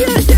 Get